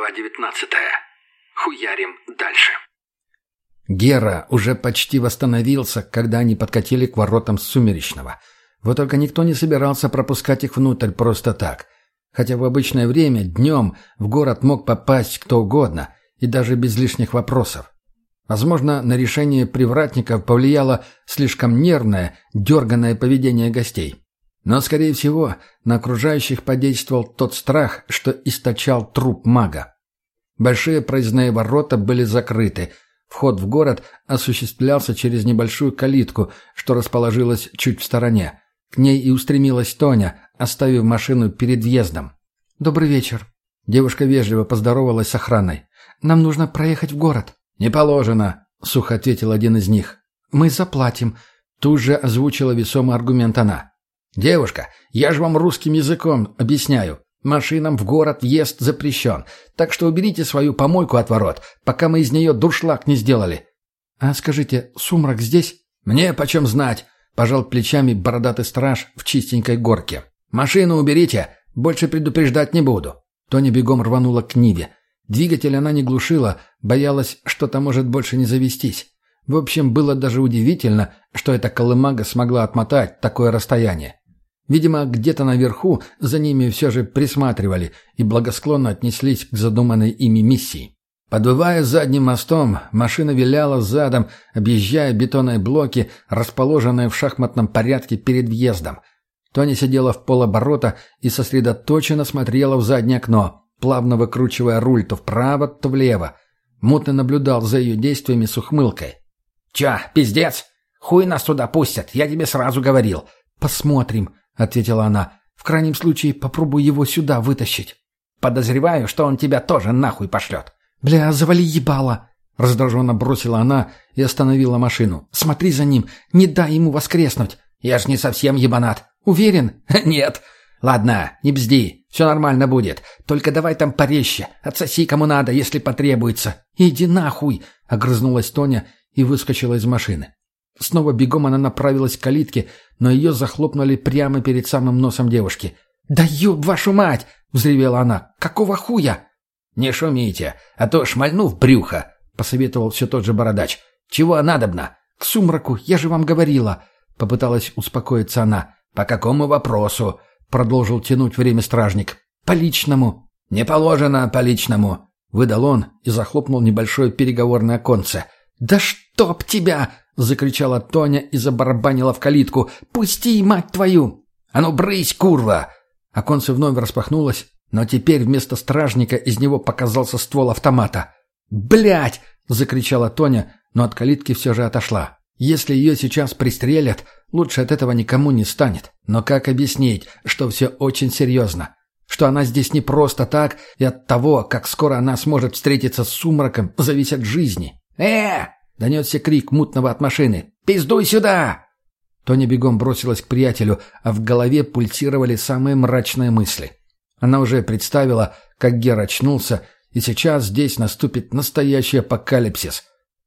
Глава 19. Хуярим дальше. Гера уже почти восстановился, когда они подкатили к воротам Сумеречного. Вот только никто не собирался пропускать их внутрь просто так. Хотя в обычное время, днем, в город мог попасть кто угодно, и даже без лишних вопросов. Возможно, на решение привратников повлияло слишком нервное, дерганное поведение гостей. Но, скорее всего, на окружающих подействовал тот страх, что источал труп мага. Большие проездные ворота были закрыты. Вход в город осуществлялся через небольшую калитку, что расположилась чуть в стороне. К ней и устремилась Тоня, оставив машину перед въездом. «Добрый вечер». Девушка вежливо поздоровалась с охраной. «Нам нужно проехать в город». «Не положено», — сухо ответил один из них. «Мы заплатим», — тут же озвучила весомый аргумент она. «Девушка, я же вам русским языком объясняю. Машинам в город въезд запрещен, так что уберите свою помойку от ворот, пока мы из нее дуршлаг не сделали». «А скажите, сумрак здесь?» «Мне почем знать?» — пожал плечами бородатый страж в чистенькой горке. «Машину уберите, больше предупреждать не буду». Тоня бегом рванула к Ниве. Двигатель она не глушила, боялась, что-то может больше не завестись. В общем, было даже удивительно, что эта колымага смогла отмотать такое расстояние. Видимо, где-то наверху за ними все же присматривали и благосклонно отнеслись к задуманной ими миссии. Подвывая задним мостом, машина виляла задом, объезжая бетонные блоки, расположенные в шахматном порядке перед въездом. Тоня сидела в полоборота и сосредоточенно смотрела в заднее окно, плавно выкручивая руль то вправо, то влево. Мутно наблюдал за ее действиями с ухмылкой. «Чё, пиздец? Хуй нас туда пустят, я тебе сразу говорил». «Посмотрим», — ответила она. «В крайнем случае попробуй его сюда вытащить». «Подозреваю, что он тебя тоже нахуй пошлет». «Бля, завали ебало!» Раздраженно бросила она и остановила машину. «Смотри за ним, не дай ему воскреснуть!» «Я ж не совсем ебанат!» «Уверен?» «Нет!» «Ладно, не бзди, все нормально будет. Только давай там порезче, отсоси кому надо, если потребуется». «Иди нахуй!» — огрызнулась Тоня и выскочила из машины. Снова бегом она направилась к калитке, но ее захлопнули прямо перед самым носом девушки. «Да ёб вашу мать!» — взревела она. «Какого хуя?» «Не шумите, а то шмальну в брюхо», — посоветовал все тот же бородач. «Чего надобно?» «К сумраку, я же вам говорила», — попыталась успокоиться она. «По какому вопросу?» — продолжил тянуть время стражник. «По личному». «Не положено по личному», — выдал он и захлопнул небольшое переговорное оконце. «Да чтоб тебя!» — закричала Тоня и забарабанила в калитку. «Пусти, мать твою!» «А ну, брысь, курва!» Оконце вновь распахнулось, но теперь вместо стражника из него показался ствол автомата. «Блядь!» — закричала Тоня, но от калитки все же отошла. Если ее сейчас пристрелят, лучше от этого никому не станет. Но как объяснить, что все очень серьезно? Что она здесь не просто так, и от того, как скоро она сможет встретиться с сумраком, зависят жизни. «Э!» — донесся крик мутного от машины. «Пиздуй сюда!» Тоня бегом бросилась к приятелю, а в голове пульсировали самые мрачные мысли. Она уже представила, как Гер очнулся, и сейчас здесь наступит настоящий апокалипсис.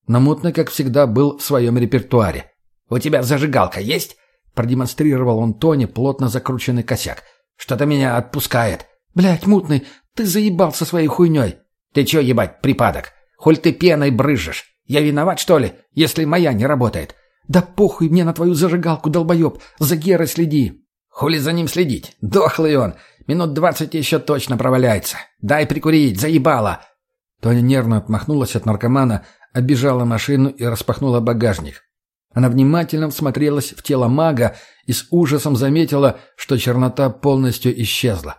Но мутный, как всегда, был в своем репертуаре. «У тебя зажигалка есть?» Продемонстрировал он Тони плотно закрученный косяк. «Что-то меня отпускает». «Блядь, мутный, ты заебал со своей хуйней». «Ты чё, ебать, припадок? Холь ты пеной брызжешь? Я виноват, что ли, если моя не работает?» «Да похуй мне на твою зажигалку, долбоеб! За Герой следи!» «Хули за ним следить? Дохлый он! Минут двадцать еще точно проваляется. Дай прикурить, заебало!» Тоня нервно отмахнулась от наркомана, обижала машину и распахнула багажник. Она внимательно всмотрелась в тело мага и с ужасом заметила, что чернота полностью исчезла.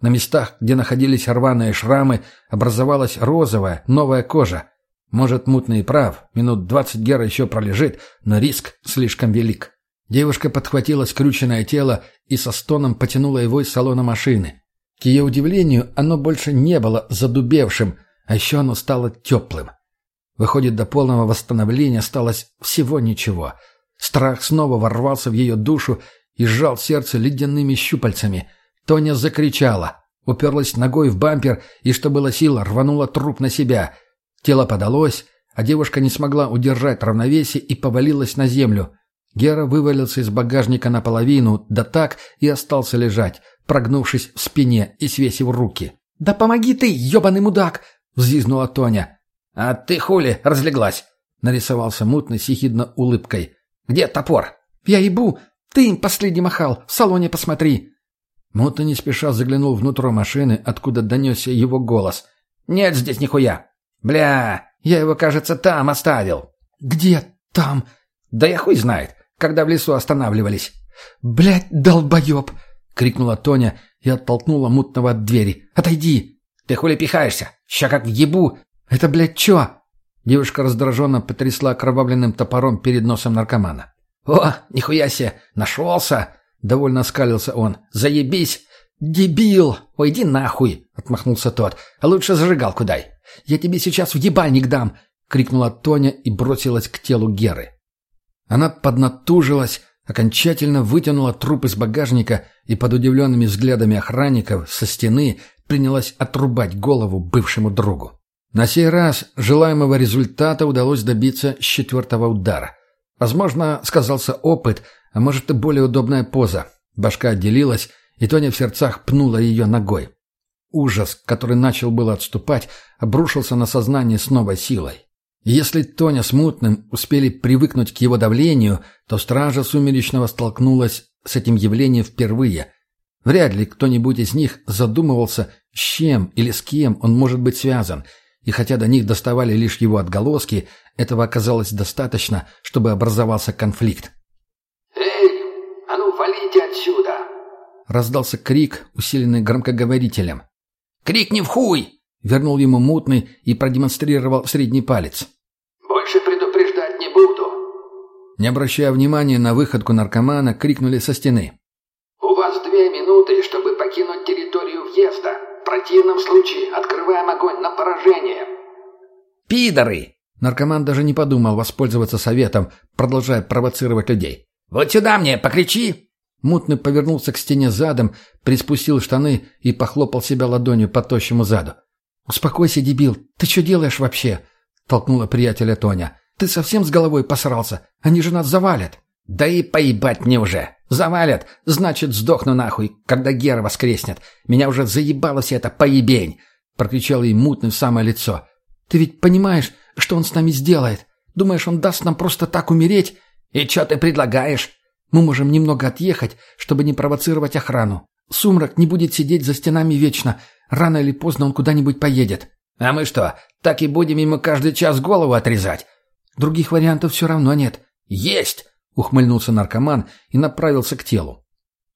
На местах, где находились рваные шрамы, образовалась розовая, новая кожа. Может, мутный прав, минут двадцать Гера еще пролежит, но риск слишком велик. Девушка подхватила скрюченное тело и со стоном потянула его из салона машины. К ее удивлению, оно больше не было задубевшим, а еще оно стало теплым. Выходит, до полного восстановления осталось всего ничего. Страх снова ворвался в ее душу и сжал сердце ледяными щупальцами. Тоня закричала, уперлась ногой в бампер и, что было сил, рванула труп на себя. Тело подалось, а девушка не смогла удержать равновесие и повалилась на землю. Гера вывалился из багажника наполовину, да так и остался лежать, прогнувшись в спине и свесив руки. «Да помоги ты, ебаный мудак!» — взвизгнула Тоня. «А ты хули разлеглась?» — нарисовался мутный с ехидно улыбкой. «Где топор?» «Я ебу! Ты им последний махал! В салоне посмотри!» Мутный не спеша заглянул внутрь машины, откуда донесся его голос. «Нет здесь нихуя! Бля, я его, кажется, там оставил!» «Где там?» «Да я хуй знает, когда в лесу останавливались!» «Блядь, долбоеб!» — крикнула Тоня и оттолкнула мутного от двери. «Отойди!» «Ты хули пихаешься? Ща как въебу!» «Это, блядь, чё?» Девушка раздраженно потрясла окровавленным топором перед носом наркомана. «О, нихуя себе! Нашелся!» — довольно скалился он. «Заебись!» «Дебил! Ой, иди нахуй!» — отмахнулся тот. «А лучше зажигалку дай. Я тебе сейчас в ебальник дам!» — крикнула Тоня и бросилась к телу Геры. Она поднатужилась, окончательно вытянула труп из багажника и под удивленными взглядами охранников со стены принялась отрубать голову бывшему другу. На сей раз желаемого результата удалось добиться с четвертого удара. Возможно, сказался опыт, а может и более удобная поза. Башка отделилась, и Тоня в сердцах пнула ее ногой. Ужас, который начал было отступать, обрушился на сознание с новой силой. если Тоня с Мутным успели привыкнуть к его давлению, то стража Сумеречного столкнулась с этим явлением впервые. Вряд ли кто-нибудь из них задумывался, с чем или с кем он может быть связан – и хотя до них доставали лишь его отголоски, этого оказалось достаточно, чтобы образовался конфликт. «Эй, а ну валите отсюда!» Раздался крик, усиленный громкоговорителем. «Крик не в хуй!» — вернул ему мутный и продемонстрировал средний палец. «Больше предупреждать не буду!» Не обращая внимания на выходку наркомана, крикнули со стены. «У вас две минуты, чтобы покинуть территорию въезда!» противном случае открываем огонь на поражение». «Пидоры!» Наркоман даже не подумал воспользоваться советом, продолжая провоцировать людей. «Вот сюда мне, покричи!» Мутный повернулся к стене задом, приспустил штаны и похлопал себя ладонью по тощему заду. «Успокойся, дебил, ты что делаешь вообще?» — толкнула приятеля Тоня. «Ты совсем с головой посрался? Они же нас завалят!» «Да и поебать мне уже! Завалят, значит, сдохну нахуй, когда Гера воскреснет. Меня уже заебало все это поебень!» — прокричал ей мутный в самое лицо. «Ты ведь понимаешь, что он с нами сделает? Думаешь, он даст нам просто так умереть?» «И что ты предлагаешь?» «Мы можем немного отъехать, чтобы не провоцировать охрану. Сумрак не будет сидеть за стенами вечно. Рано или поздно он куда-нибудь поедет». «А мы что, так и будем ему каждый час голову отрезать?» «Других вариантов все равно нет». «Есть!» Ухмыльнулся наркоман и направился к телу.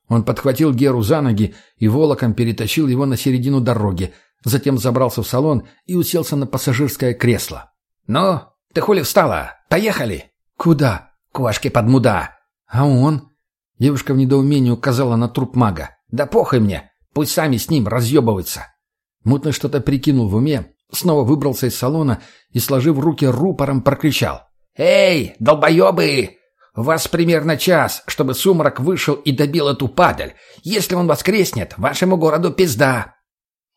Он подхватил Геру за ноги и волоком перетащил его на середину дороги, затем забрался в салон и уселся на пассажирское кресло. «Ну, ты хули встала? Поехали!» «Куда?» «Кошки под муда!» «А он?» Девушка в недоумении указала на труп мага. «Да похуй мне! Пусть сами с ним разъебываются!» Мутно что-то прикинул в уме, снова выбрался из салона и, сложив руки рупором, прокричал. «Эй, долбоебы! У вас примерно час, чтобы сумрак вышел и добил эту падаль. Если он воскреснет, вашему городу пизда».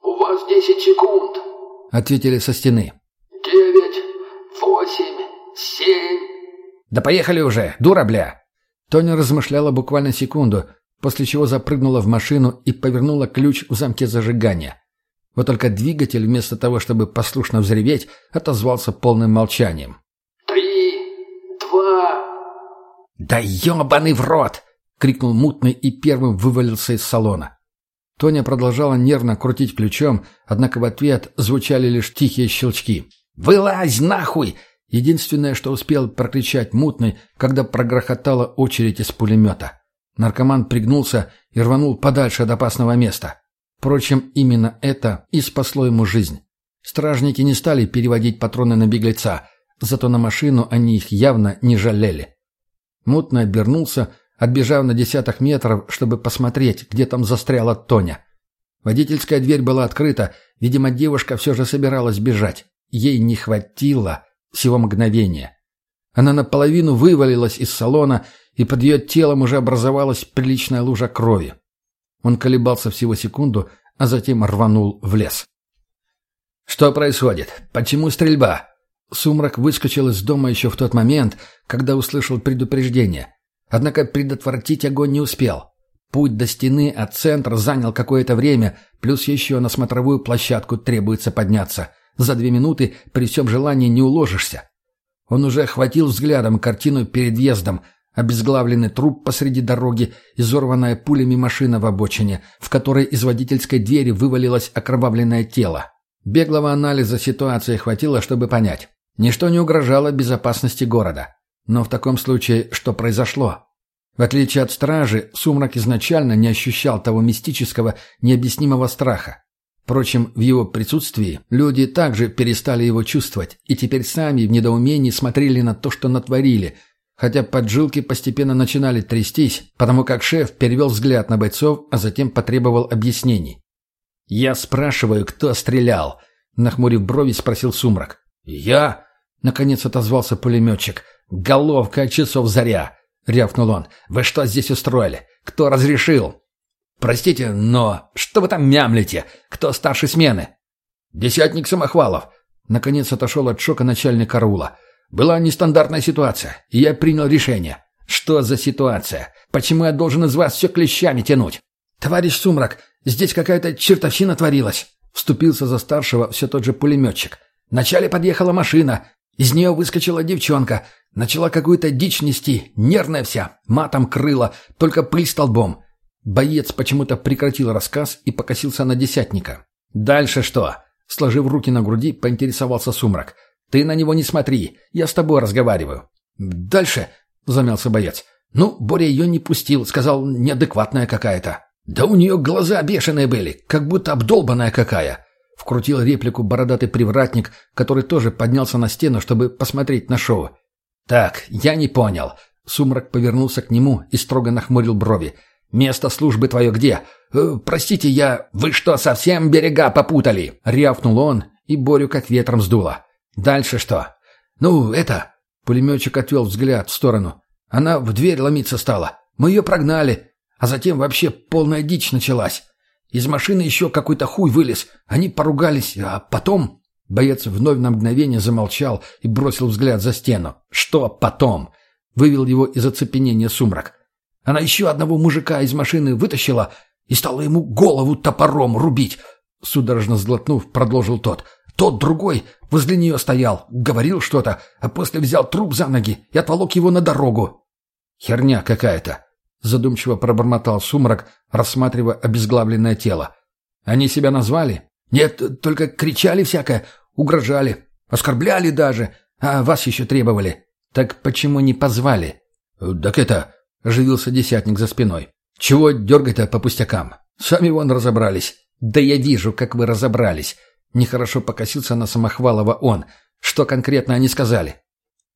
«У вас десять секунд», — ответили со стены. «Девять, восемь, семь...» «Да поехали уже, дура, бля!» Тоня размышляла буквально секунду, после чего запрыгнула в машину и повернула ключ в замке зажигания. Вот только двигатель, вместо того, чтобы послушно взреветь, отозвался полным молчанием. «Да ебаный в рот!» — крикнул мутный и первым вывалился из салона. Тоня продолжала нервно крутить ключом, однако в ответ звучали лишь тихие щелчки. «Вылазь нахуй!» Единственное, что успел прокричать мутный, когда прогрохотала очередь из пулемета. Наркоман пригнулся и рванул подальше от опасного места. Впрочем, именно это и спасло ему жизнь. Стражники не стали переводить патроны на беглеца, зато на машину они их явно не жалели. Мутно обернулся, отбежав на десяток метров, чтобы посмотреть, где там застряла Тоня. Водительская дверь была открыта, видимо, девушка все же собиралась бежать. Ей не хватило всего мгновения. Она наполовину вывалилась из салона, и под ее телом уже образовалась приличная лужа крови. Он колебался всего секунду, а затем рванул в лес. «Что происходит? Почему стрельба?» Сумрак выскочил из дома еще в тот момент, когда услышал предупреждение. Однако предотвратить огонь не успел. Путь до стены от центра занял какое-то время, плюс еще на смотровую площадку требуется подняться. За две минуты при всем желании не уложишься. Он уже охватил взглядом картину перед въездом, обезглавленный труп посреди дороги, изорванная пулями машина в обочине, в которой из водительской двери вывалилось окровавленное тело. Беглого анализа ситуации хватило, чтобы понять. Ничто не угрожало безопасности города. Но в таком случае что произошло? В отличие от стражи, Сумрак изначально не ощущал того мистического, необъяснимого страха. Впрочем, в его присутствии люди также перестали его чувствовать и теперь сами в недоумении смотрели на то, что натворили, хотя поджилки постепенно начинали трястись, потому как шеф перевел взгляд на бойцов, а затем потребовал объяснений. «Я спрашиваю, кто стрелял?» — нахмурив брови, спросил Сумрак. «Я?» — наконец отозвался пулеметчик. «Головка часов заря!» — рявкнул он. «Вы что здесь устроили? Кто разрешил?» «Простите, но что вы там мямлите? Кто старший смены?» «Десятник Самохвалов». Наконец отошел от шока начальник караула. «Была нестандартная ситуация, и я принял решение». «Что за ситуация? Почему я должен из вас все клещами тянуть?» «Товарищ Сумрак, здесь какая-то чертовщина творилась», — вступился за старшего все тот же пулеметчик. «Вначале подъехала машина, из нее выскочила девчонка, начала какую-то дичь нести, нервная вся, матом крыла, только пыль столбом. Боец почему-то прекратил рассказ и покосился на десятника. «Дальше что?» Сложив руки на груди, поинтересовался Сумрак. «Ты на него не смотри, я с тобой разговариваю». «Дальше?» — замялся боец. «Ну, Боря ее не пустил, сказал, неадекватная какая-то». «Да у нее глаза бешеные были, как будто обдолбанная какая!» Вкрутил реплику бородатый привратник, который тоже поднялся на стену, чтобы посмотреть на шоу. «Так, я не понял». Сумрак повернулся к нему и строго нахмурил брови. «Место службы твое где? Э, простите, я... Вы что, совсем берега попутали?» Рявкнул он, и Борю как ветром сдуло. «Дальше что?» «Ну, это...» Пулеметчик отвел взгляд в сторону. «Она в дверь ломиться стала. Мы ее прогнали. А затем вообще полная дичь началась. Из машины еще какой-то хуй вылез. Они поругались, а потом...» Боец вновь на мгновение замолчал и бросил взгляд за стену. «Что потом?» Вывел его из оцепенения сумрак. Она еще одного мужика из машины вытащила и стала ему голову топором рубить. Судорожно сглотнув, продолжил тот. Тот другой возле нее стоял, говорил что-то, а после взял труп за ноги и отволок его на дорогу. «Херня какая-то», — задумчиво пробормотал сумрак, рассматривая обезглавленное тело. «Они себя назвали?» «Нет, только кричали всякое, угрожали, оскорбляли даже, а вас еще требовали». «Так почему не позвали?» «Так это...» — оживился десятник за спиной. «Чего дергать-то по пустякам? Сами вон разобрались». «Да я вижу, как вы разобрались». Нехорошо покосился на Самохвалова он. «Что конкретно они сказали?»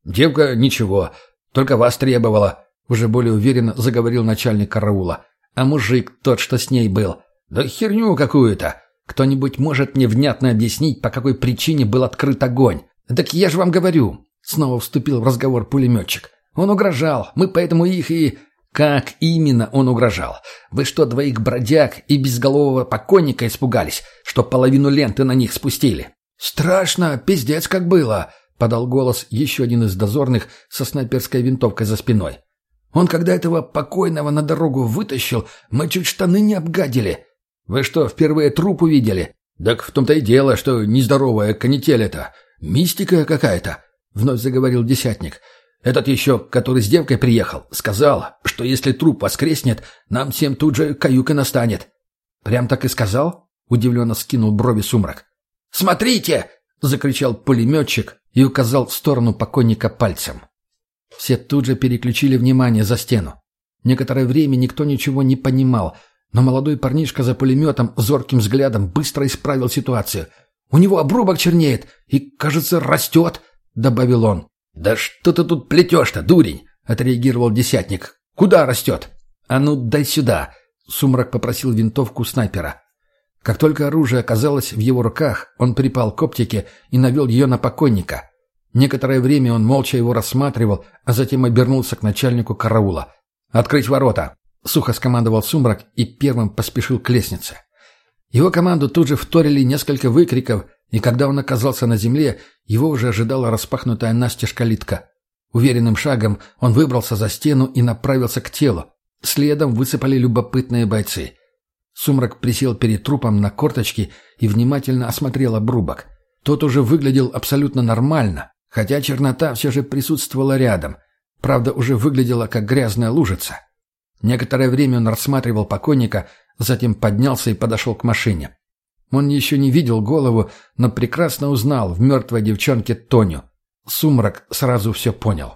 «Девка ничего, только вас требовала», — уже более уверенно заговорил начальник караула. «А мужик тот, что с ней был. Да херню какую-то. Кто-нибудь может мне внятно объяснить, по какой причине был открыт огонь?» «Так я же вам говорю», — снова вступил в разговор пулеметчик. Он угрожал. Мы поэтому их и... Как именно он угрожал? Вы что, двоих бродяг и безголового покойника испугались, что половину ленты на них спустили? Страшно, пиздец как было, подал голос еще один из дозорных со снайперской винтовкой за спиной. Он, когда этого покойного на дорогу вытащил, мы чуть штаны не обгадили. Вы что, впервые труп увидели? Так в том-то и дело, что нездоровая канитель это. Мистика какая-то, вновь заговорил десятник. Этот еще, который с девкой приехал, сказал, что если труп воскреснет, нам всем тут же каюка настанет. Прям так и сказал? Удивленно скинул брови сумрак. «Смотрите!» — закричал пулеметчик и указал в сторону покойника пальцем. Все тут же переключили внимание за стену. Некоторое время никто ничего не понимал, но молодой парнишка за пулеметом зорким взглядом быстро исправил ситуацию. «У него обрубок чернеет и, кажется, растет», — добавил он. «Да что ты тут плетешь-то, дурень?» — отреагировал десятник. «Куда растет?» «А ну, дай сюда!» — Сумрак попросил винтовку снайпера. Как только оружие оказалось в его руках, он припал к оптике и навел ее на покойника. Некоторое время он молча его рассматривал, а затем обернулся к начальнику караула. «Открыть ворота!» — сухо скомандовал Сумрак и первым поспешил к лестнице. Его команду тут же вторили несколько выкриков — и когда он оказался на земле, его уже ожидала распахнутая настежь калитка. Уверенным шагом он выбрался за стену и направился к телу. Следом высыпали любопытные бойцы. Сумрак присел перед трупом на корточки и внимательно осмотрел обрубок. Тот уже выглядел абсолютно нормально, хотя чернота все же присутствовала рядом. Правда, уже выглядела как грязная лужица. Некоторое время он рассматривал покойника, затем поднялся и подошел к машине. Он еще не видел голову, но прекрасно узнал в мертвой девчонке Тоню. Сумрак сразу все понял.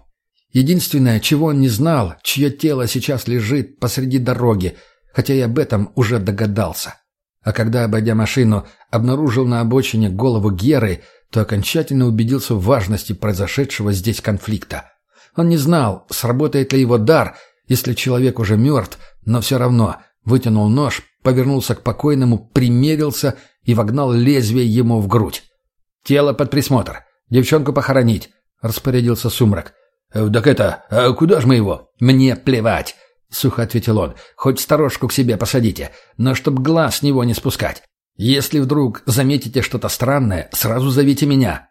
Единственное, чего он не знал, чье тело сейчас лежит посреди дороги, хотя и об этом уже догадался. А когда, обойдя машину, обнаружил на обочине голову Геры, то окончательно убедился в важности произошедшего здесь конфликта. Он не знал, сработает ли его дар, если человек уже мертв, но все равно вытянул нож, повернулся к покойному, примерился и вогнал лезвие ему в грудь. «Тело под присмотр. Девчонку похоронить», — распорядился Сумрак. «Э, «Так это, а куда ж мы его?» «Мне плевать», — сухо ответил он. «Хоть сторожку к себе посадите, но чтоб глаз с него не спускать. Если вдруг заметите что-то странное, сразу зовите меня».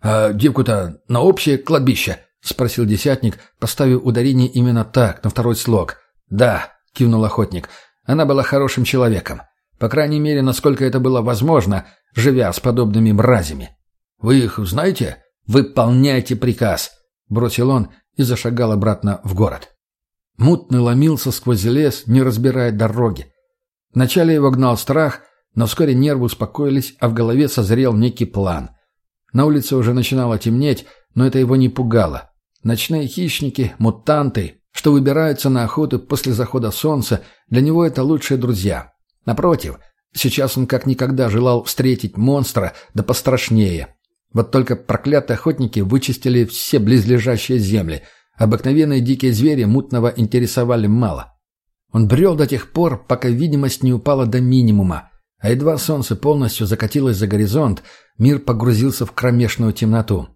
«А девку-то на общее кладбище?» — спросил десятник, поставив ударение именно так, на второй слог. «Да», — кивнул охотник, — «она была хорошим человеком. По крайней мере, насколько это было возможно, живя с подобными мразями. «Вы их знаете?» «Выполняйте приказ», — бросил он и зашагал обратно в город. Мутный ломился сквозь лес, не разбирая дороги. Вначале его гнал страх, но вскоре нервы успокоились, а в голове созрел некий план. На улице уже начинало темнеть, но это его не пугало. Ночные хищники, мутанты, что выбираются на охоту после захода солнца, для него это лучшие друзья. Напротив, сейчас он как никогда желал встретить монстра, да пострашнее. Вот только проклятые охотники вычистили все близлежащие земли. Обыкновенные дикие звери мутного интересовали мало. Он брел до тех пор, пока видимость не упала до минимума, а едва солнце полностью закатилось за горизонт, мир погрузился в кромешную темноту.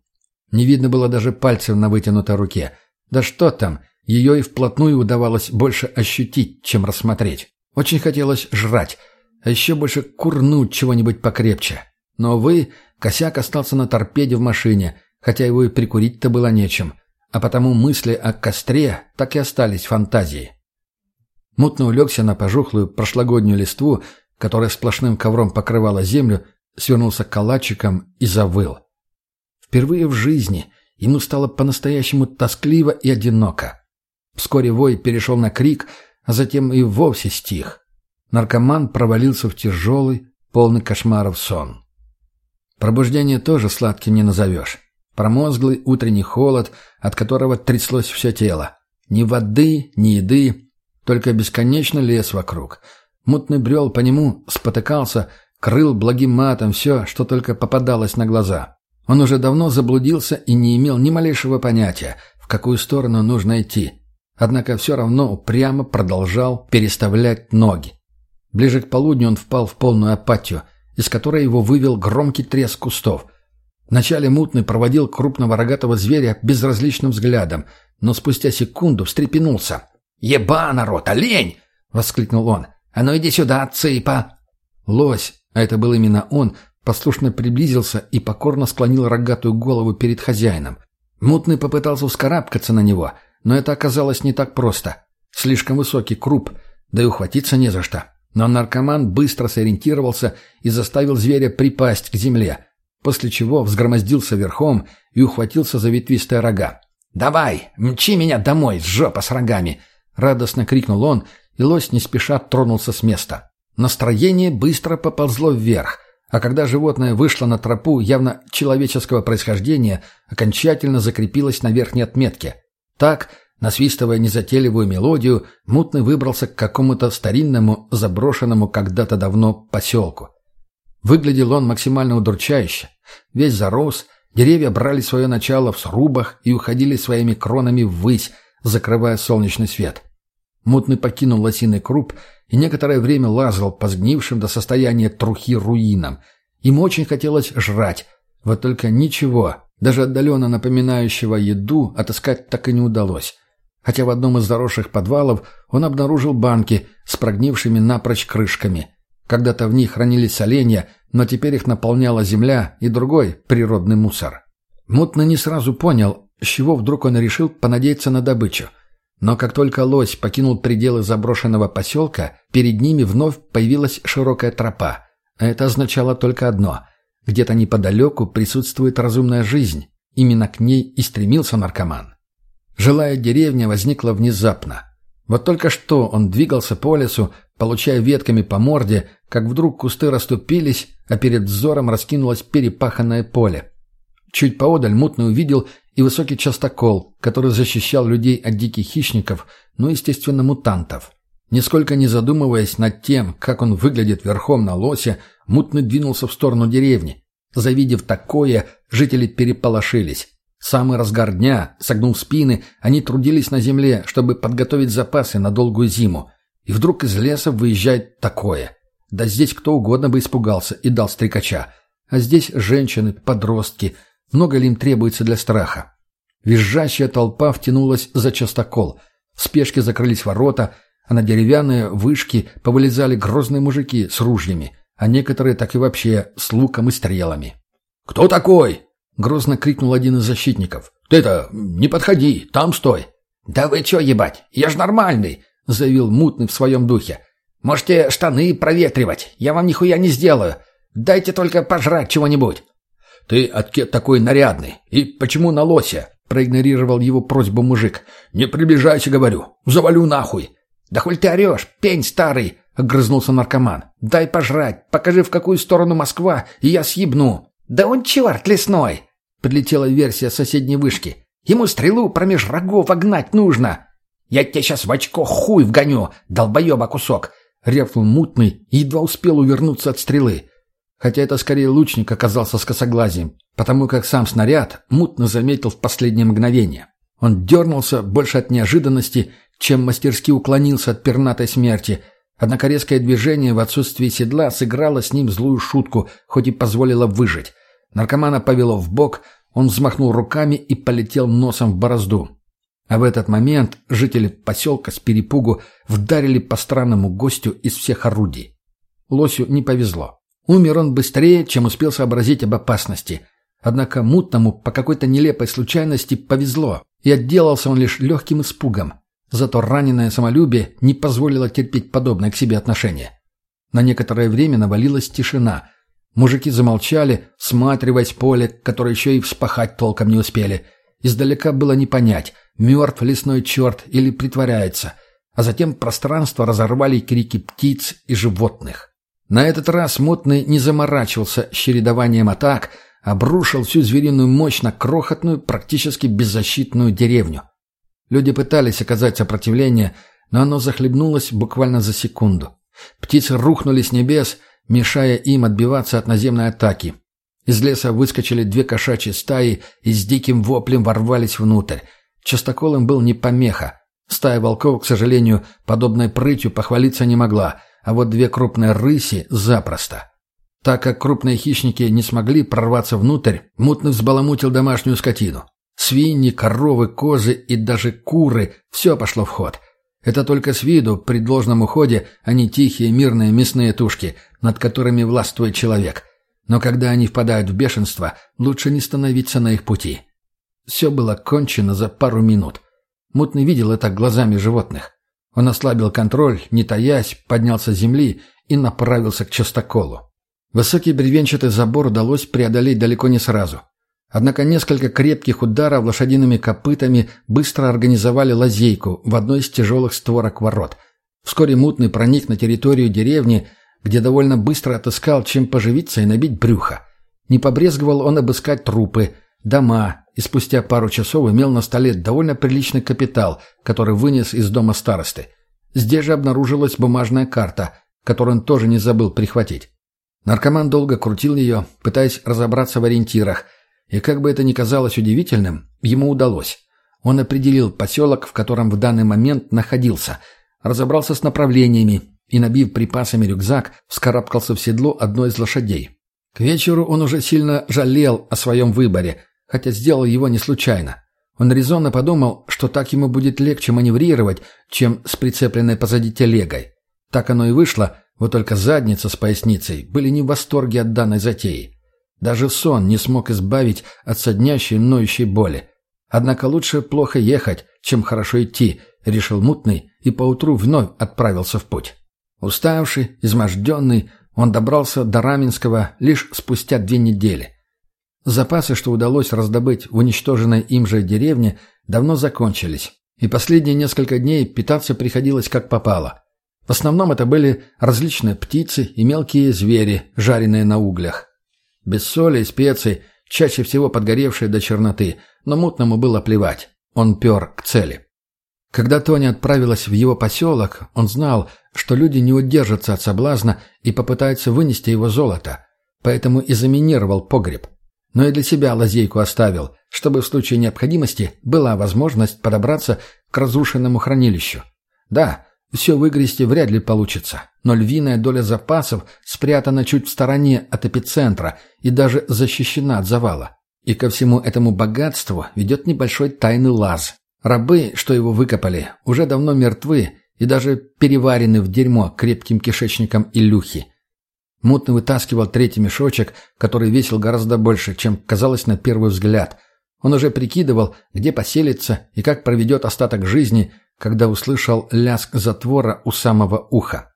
Не видно было даже пальцев на вытянутой руке. Да что там, ее и вплотную удавалось больше ощутить, чем рассмотреть. Очень хотелось жрать, а еще больше курнуть чего-нибудь покрепче. Но, увы, косяк остался на торпеде в машине, хотя его и прикурить-то было нечем, а потому мысли о костре так и остались фантазией. Мутно улегся на пожухлую прошлогоднюю листву, которая сплошным ковром покрывала землю, свернулся калачиком и завыл. Впервые в жизни ему стало по-настоящему тоскливо и одиноко. Вскоре вой перешел на крик — а затем и вовсе стих. Наркоман провалился в тяжелый, полный кошмаров сон. Пробуждение тоже сладким не назовешь. Промозглый утренний холод, от которого тряслось все тело. Ни воды, ни еды, только бесконечно лес вокруг. Мутный брел по нему, спотыкался, крыл благим матом все, что только попадалось на глаза. Он уже давно заблудился и не имел ни малейшего понятия, в какую сторону нужно идти. Однако все равно упрямо продолжал переставлять ноги. Ближе к полудню он впал в полную апатию, из которой его вывел громкий треск кустов. Вначале мутный проводил крупного рогатого зверя безразличным взглядом, но спустя секунду встрепенулся. «Еба, народ, олень!» — воскликнул он. «А ну иди сюда, цыпа!» Лось, а это был именно он, послушно приблизился и покорно склонил рогатую голову перед хозяином. Мутный попытался вскарабкаться на него — но это оказалось не так просто. Слишком высокий круп, да и ухватиться не за что. Но наркоман быстро сориентировался и заставил зверя припасть к земле, после чего взгромоздился верхом и ухватился за ветвистые рога. «Давай, мчи меня домой, жопа с рогами!» — радостно крикнул он, и лось не спеша тронулся с места. Настроение быстро поползло вверх, а когда животное вышло на тропу явно человеческого происхождения, окончательно закрепилось на верхней отметке — так, насвистывая незатейливую мелодию, Мутный выбрался к какому-то старинному, заброшенному когда-то давно поселку. Выглядел он максимально удручающе. Весь зарос, деревья брали свое начало в срубах и уходили своими кронами ввысь, закрывая солнечный свет. Мутный покинул лосиный круп и некоторое время лазал по сгнившим до состояния трухи руинам. Ему очень хотелось жрать, вот только ничего, даже отдаленно напоминающего еду отыскать так и не удалось. Хотя в одном из заросших подвалов он обнаружил банки с прогнившими напрочь крышками. Когда-то в них хранились соленья, но теперь их наполняла земля и другой природный мусор. Мутно не сразу понял, с чего вдруг он решил понадеяться на добычу. Но как только лось покинул пределы заброшенного поселка, перед ними вновь появилась широкая тропа. А это означало только одно – где-то неподалеку присутствует разумная жизнь. Именно к ней и стремился наркоман. Жилая деревня возникла внезапно. Вот только что он двигался по лесу, получая ветками по морде, как вдруг кусты расступились, а перед взором раскинулось перепаханное поле. Чуть поодаль мутно увидел и высокий частокол, который защищал людей от диких хищников, ну, естественно, мутантов. Нисколько не задумываясь над тем, как он выглядит верхом на лосе, Мутный двинулся в сторону деревни. Завидев такое, жители переполошились. Самый разгар дня, согнув спины, они трудились на земле, чтобы подготовить запасы на долгую зиму. И вдруг из леса выезжает такое. Да здесь кто угодно бы испугался и дал стрекача. А здесь женщины, подростки. Много ли им требуется для страха? Визжащая толпа втянулась за частокол. В спешке закрылись ворота, а на деревянные вышки повылезали грозные мужики с ружьями а некоторые так и вообще с луком и стрелами. «Кто такой?» — грозно крикнул один из защитников. «Ты это, не подходи, там стой!» «Да вы чё, ебать, я ж нормальный!» — заявил мутный в своем духе. «Можете штаны проветривать, я вам нихуя не сделаю. Дайте только пожрать чего-нибудь». «Ты откет такой нарядный? И почему на лосе?» — проигнорировал его просьбу мужик. «Не приближайся, говорю. Завалю нахуй». «Да хуй ты орешь, пень старый!» — огрызнулся наркоман. «Дай пожрать, покажи, в какую сторону Москва, и я съебну». «Да он черт лесной!» — подлетела версия соседней вышки. «Ему стрелу промеж рогов огнать нужно!» «Я тебе сейчас в очко хуй вгоню, долбоеба кусок!» — рявкнул мутный и едва успел увернуться от стрелы. Хотя это скорее лучник оказался с косоглазием, потому как сам снаряд мутно заметил в последнее мгновение. Он дернулся больше от неожиданности, чем мастерски уклонился от пернатой смерти — Однако резкое движение в отсутствии седла сыграло с ним злую шутку, хоть и позволило выжить. Наркомана повело в бок, он взмахнул руками и полетел носом в борозду. А в этот момент жители поселка с перепугу вдарили по странному гостю из всех орудий. Лосю не повезло. Умер он быстрее, чем успел сообразить об опасности. Однако мутному по какой-то нелепой случайности повезло, и отделался он лишь легким испугом. Зато раненое самолюбие не позволило терпеть подобное к себе отношение. На некоторое время навалилась тишина. Мужики замолчали, всматриваясь поле, которое еще и вспахать толком не успели. Издалека было не понять, мертв лесной черт или притворяется. А затем пространство разорвали крики птиц и животных. На этот раз Мутный не заморачивался с чередованием атак, обрушил всю звериную мощь на крохотную, практически беззащитную деревню. Люди пытались оказать сопротивление, но оно захлебнулось буквально за секунду. Птицы рухнули с небес, мешая им отбиваться от наземной атаки. Из леса выскочили две кошачьи стаи и с диким воплем ворвались внутрь. Частокол им был не помеха. Стая волков, к сожалению, подобной прытью похвалиться не могла, а вот две крупные рыси запросто. Так как крупные хищники не смогли прорваться внутрь, мутно взбаламутил домашнюю скотину. Свиньи, коровы, козы и даже куры – все пошло в ход. Это только с виду, при должном уходе, они тихие, мирные мясные тушки, над которыми властвует человек. Но когда они впадают в бешенство, лучше не становиться на их пути. Все было кончено за пару минут. Мутный видел это глазами животных. Он ослабил контроль, не таясь, поднялся с земли и направился к частоколу. Высокий бревенчатый забор удалось преодолеть далеко не сразу. Однако несколько крепких ударов лошадиными копытами быстро организовали лазейку в одной из тяжелых створок ворот. Вскоре мутный проник на территорию деревни, где довольно быстро отыскал, чем поживиться и набить брюхо. Не побрезговал он обыскать трупы, дома, и спустя пару часов имел на столе довольно приличный капитал, который вынес из дома старосты. Здесь же обнаружилась бумажная карта, которую он тоже не забыл прихватить. Наркоман долго крутил ее, пытаясь разобраться в ориентирах – и как бы это ни казалось удивительным, ему удалось. Он определил поселок, в котором в данный момент находился, разобрался с направлениями и, набив припасами рюкзак, вскарабкался в седло одной из лошадей. К вечеру он уже сильно жалел о своем выборе, хотя сделал его не случайно. Он резонно подумал, что так ему будет легче маневрировать, чем с прицепленной позади телегой. Так оно и вышло, вот только задница с поясницей были не в восторге от данной затеи. Даже сон не смог избавить от соднящей ноющей боли. Однако лучше плохо ехать, чем хорошо идти, — решил мутный и поутру вновь отправился в путь. Уставший, изможденный, он добрался до Раменского лишь спустя две недели. Запасы, что удалось раздобыть в уничтоженной им же деревне, давно закончились, и последние несколько дней питаться приходилось как попало. В основном это были различные птицы и мелкие звери, жареные на углях. Без соли и специй, чаще всего подгоревшие до черноты, но мутному было плевать. Он пер к цели. Когда Тоня отправилась в его поселок, он знал, что люди не удержатся от соблазна и попытаются вынести его золото, поэтому и заминировал погреб. Но и для себя лазейку оставил, чтобы в случае необходимости была возможность подобраться к разрушенному хранилищу. Да, все выгрести вряд ли получится, но львиная доля запасов спрятана чуть в стороне от эпицентра и даже защищена от завала. И ко всему этому богатству ведет небольшой тайный лаз. Рабы, что его выкопали, уже давно мертвы и даже переварены в дерьмо крепким кишечником Илюхи. Мутно вытаскивал третий мешочек, который весил гораздо больше, чем казалось на первый взгляд. Он уже прикидывал, где поселится и как проведет остаток жизни, когда услышал лязг затвора у самого уха.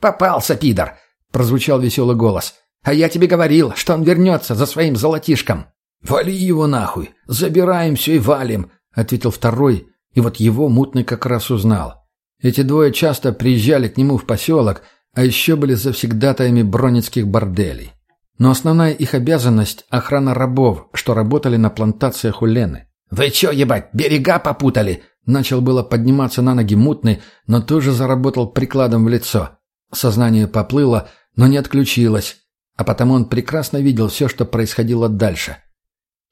«Попался, пидор!» — прозвучал веселый голос. «А я тебе говорил, что он вернется за своим золотишком!» «Вали его нахуй! Забираем все и валим!» — ответил второй, и вот его мутный как раз узнал. Эти двое часто приезжали к нему в поселок, а еще были завсегдатаями бронницких борделей. Но основная их обязанность – охрана рабов, что работали на плантациях у Лены. «Вы че, ебать, берега попутали?» Начал было подниматься на ноги мутный, но тоже заработал прикладом в лицо. Сознание поплыло, но не отключилось, а потому он прекрасно видел все, что происходило дальше.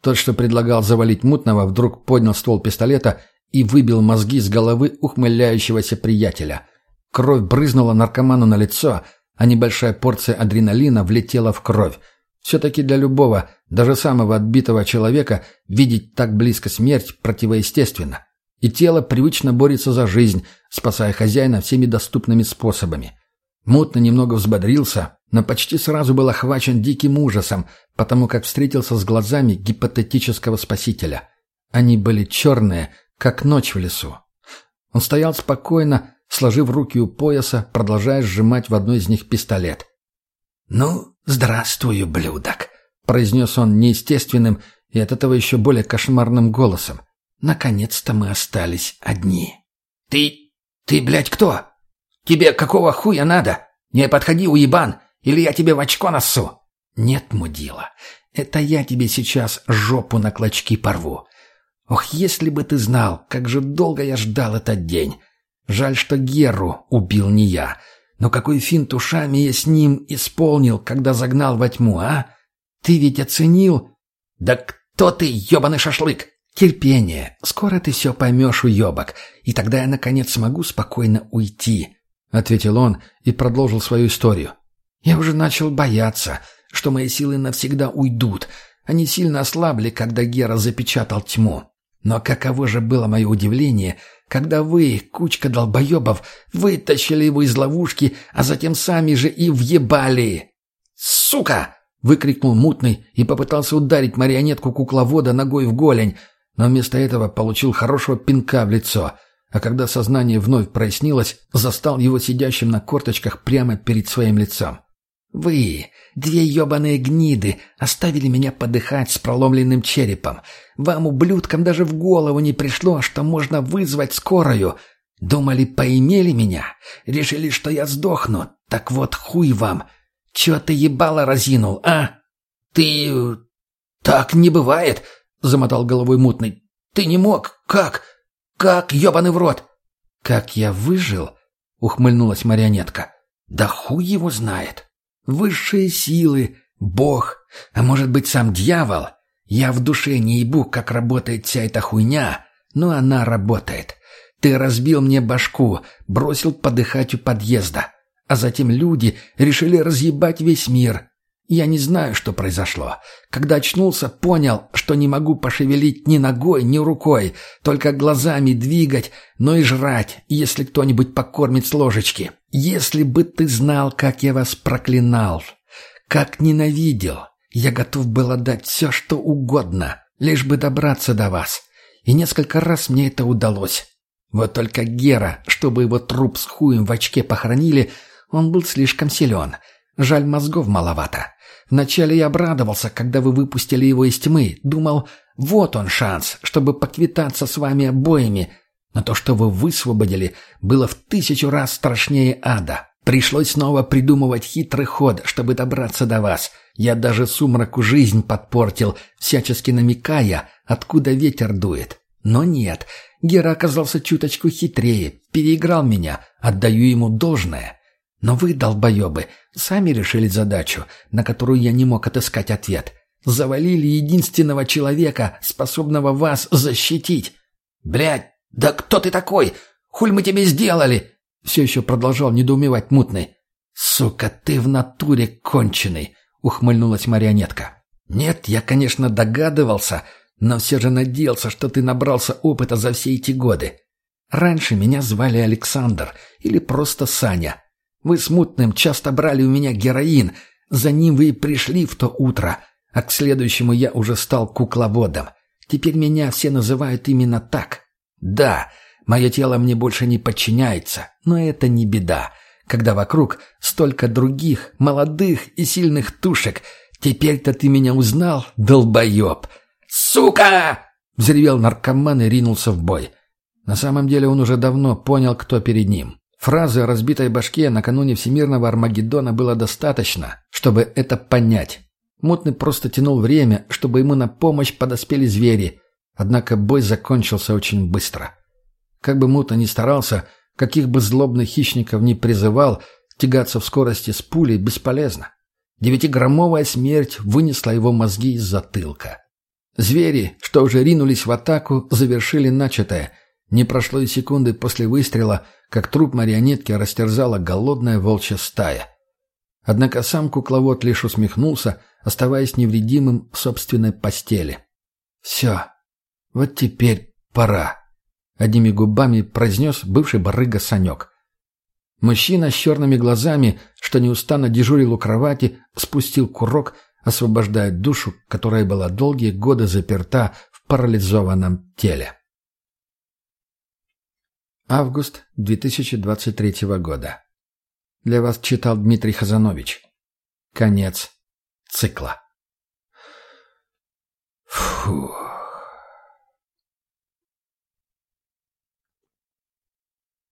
Тот, что предлагал завалить мутного, вдруг поднял ствол пистолета и выбил мозги с головы ухмыляющегося приятеля. Кровь брызнула наркоману на лицо, а небольшая порция адреналина влетела в кровь. Все-таки для любого, даже самого отбитого человека, видеть так близко смерть противоестественно и тело привычно борется за жизнь, спасая хозяина всеми доступными способами. Мутно немного взбодрился, но почти сразу был охвачен диким ужасом, потому как встретился с глазами гипотетического спасителя. Они были черные, как ночь в лесу. Он стоял спокойно, сложив руки у пояса, продолжая сжимать в одной из них пистолет. «Ну, здравствуй, ублюдок», — произнес он неестественным и от этого еще более кошмарным голосом. Наконец-то мы остались одни. «Ты... ты, блядь, кто? Тебе какого хуя надо? Не подходи, уебан, или я тебе в очко носу!» «Нет, мудила, это я тебе сейчас жопу на клочки порву. Ох, если бы ты знал, как же долго я ждал этот день. Жаль, что Геру убил не я. Но какой финт ушами я с ним исполнил, когда загнал во тьму, а? Ты ведь оценил...» «Да кто ты, ебаный шашлык? «Терпение. Скоро ты все поймешь, уебок, и тогда я, наконец, смогу спокойно уйти», — ответил он и продолжил свою историю. «Я уже начал бояться, что мои силы навсегда уйдут. Они сильно ослабли, когда Гера запечатал тьму. Но каково же было мое удивление, когда вы, кучка долбоебов, вытащили его из ловушки, а затем сами же и въебали!» «Сука!» — выкрикнул мутный и попытался ударить марионетку кукловода ногой в голень, но вместо этого получил хорошего пинка в лицо, а когда сознание вновь прояснилось, застал его сидящим на корточках прямо перед своим лицом. «Вы, две ебаные гниды, оставили меня подыхать с проломленным черепом. Вам, ублюдкам, даже в голову не пришло, что можно вызвать скорую. Думали, поимели меня? Решили, что я сдохну? Так вот, хуй вам. Чё ты ебало разинул, а? Ты... Так не бывает!» — замотал головой мутный. «Ты не мог? Как? Как, ебаный в рот?» «Как я выжил?» — ухмыльнулась марионетка. «Да хуй его знает. Высшие силы, бог, а может быть сам дьявол. Я в душе не ебу, как работает вся эта хуйня, но она работает. Ты разбил мне башку, бросил подыхать у подъезда, а затем люди решили разъебать весь мир. Я не знаю, что произошло. Когда очнулся, понял, что не могу пошевелить ни ногой, ни рукой, только глазами двигать, но и жрать, если кто-нибудь покормит с ложечки. Если бы ты знал, как я вас проклинал, как ненавидел, я готов был отдать все, что угодно, лишь бы добраться до вас. И несколько раз мне это удалось. Вот только Гера, чтобы его труп с хуем в очке похоронили, он был слишком силен. Жаль, мозгов маловато. Вначале я обрадовался, когда вы выпустили его из тьмы. Думал, вот он шанс, чтобы поквитаться с вами обоими. Но то, что вы высвободили, было в тысячу раз страшнее ада. Пришлось снова придумывать хитрый ход, чтобы добраться до вас. Я даже сумраку жизнь подпортил, всячески намекая, откуда ветер дует. Но нет, Гера оказался чуточку хитрее, переиграл меня, отдаю ему должное. Но вы, долбоебы, сами решили задачу, на которую я не мог отыскать ответ. Завалили единственного человека, способного вас защитить. Блядь, да кто ты такой? Хуль мы тебе сделали? Все еще продолжал недоумевать мутный. «Сука, ты в натуре конченый!» — ухмыльнулась марионетка. «Нет, я, конечно, догадывался, но все же надеялся, что ты набрался опыта за все эти годы. Раньше меня звали Александр или просто Саня. Вы с мутным часто брали у меня героин, за ним вы и пришли в то утро, а к следующему я уже стал кукловодом. Теперь меня все называют именно так. Да, — Мое тело мне больше не подчиняется, но это не беда, когда вокруг столько других, молодых и сильных тушек. Теперь-то ты меня узнал, долбоеб!» «Сука!» — взревел наркоман и ринулся в бой. На самом деле он уже давно понял, кто перед ним. Фразы о разбитой башке накануне Всемирного Армагеддона было достаточно, чтобы это понять. Мутный просто тянул время, чтобы ему на помощь подоспели звери. Однако бой закончился очень быстро. Как бы Мута ни старался, каких бы злобных хищников ни призывал, тягаться в скорости с пулей бесполезно. Девятиграммовая смерть вынесла его мозги из затылка. Звери, что уже ринулись в атаку, завершили начатое. Не прошло и секунды после выстрела, как труп марионетки растерзала голодная волчья стая. Однако сам кукловод лишь усмехнулся, оставаясь невредимым в собственной постели. «Все, вот теперь пора». — одними губами произнес бывший барыга Санек. Мужчина с черными глазами, что неустанно дежурил у кровати, спустил курок, освобождая душу, которая была долгие годы заперта в парализованном теле. Август 2023 года. Для вас читал Дмитрий Хазанович. Конец цикла. Фух.